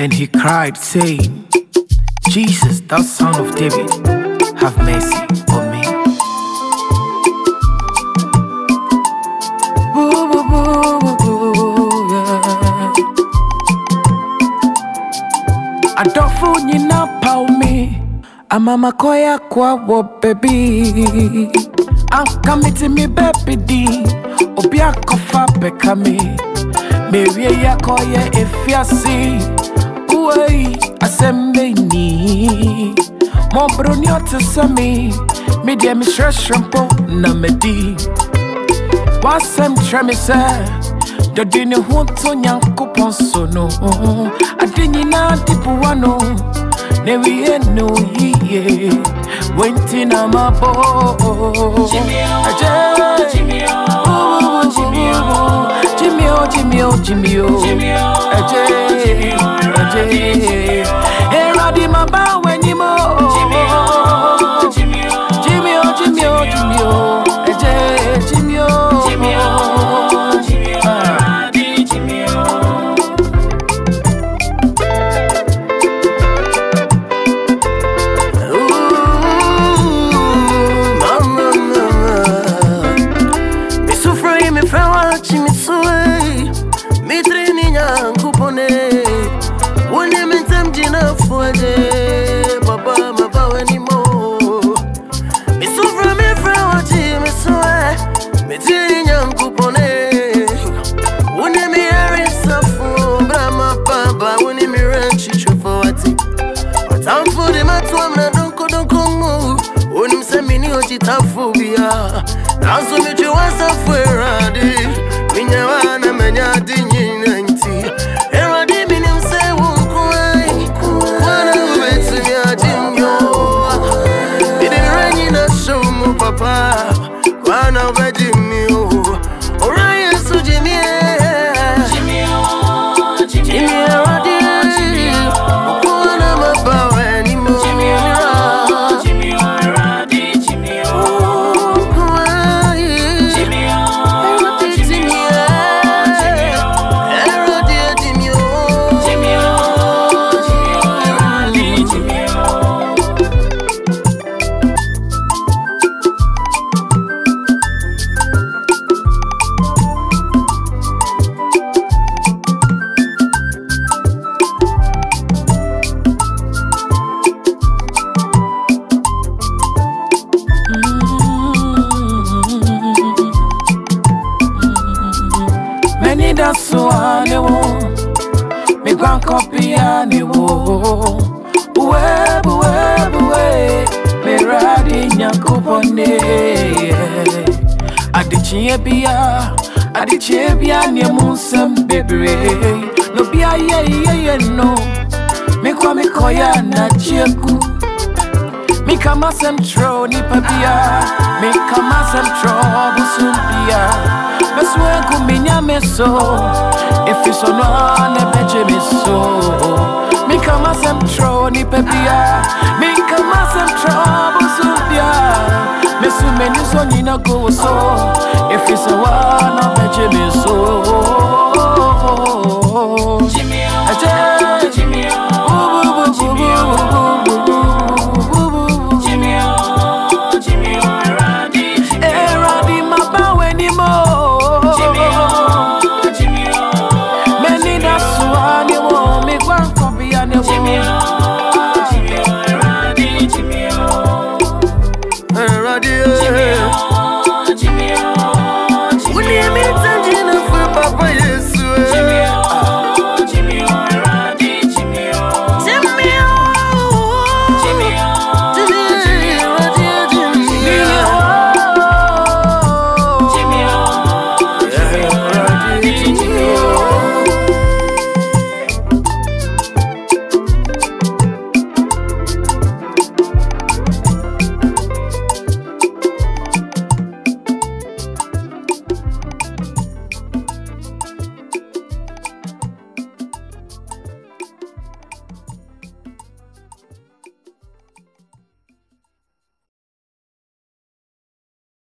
And he cried, saying, Jesus, thou son of David, have mercy on me. Adɔfo nyina paw me. Amama kɔya kwa wɔ baabi anka mete me baabi din obi akɔfa bɛka me. Mewie yɛ akɔyɛ efiase uwei asɛm bɛni mɔbroni ɔte sɛ me medeɛ mehyerɛhyerɛ mpo na madi Wasɛm kyerɛ me sɛ dɔde ne ho to nyankopɔn so no. Ade nyinaa de boa no na wie no yie wenti na mabɔ Agye. Jimmy o, Jimmy o, Jimmy o, Agye, agye. Kenya nkupone unemedza mdina fuade baba mabawe nimo misuvra mifrawati misuwe mitinya nkupone unemiarisafu brama baba unemiranchichofowati watamfuri matwa mna donkodonkongu unimsemini ochitafubia nazo michiwasa fweradi copy I wo. Uwe buwe buwe. Me radi nyakupone. Adichie bia. Adichie bia ni musem bebre. No bia ye ye ye no. Me kwa me koya na chieku. Me kama sem tro ni papia. Me kama sem tro busumpia. Me swe kuminya me so. If on one ne beche me so sem tro ni pe bia mi kama sem tro bu su bia me su me ni so ni go so if it's a one na bet you me so.